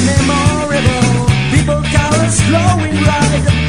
immemorable. People colors glowing like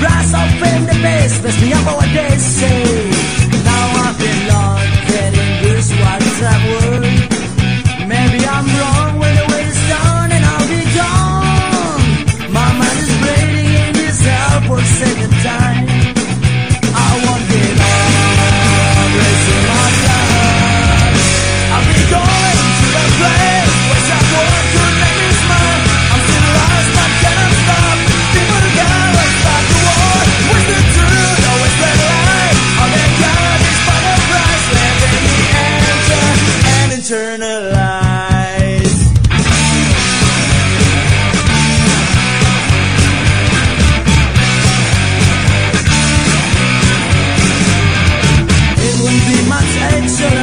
Nacional.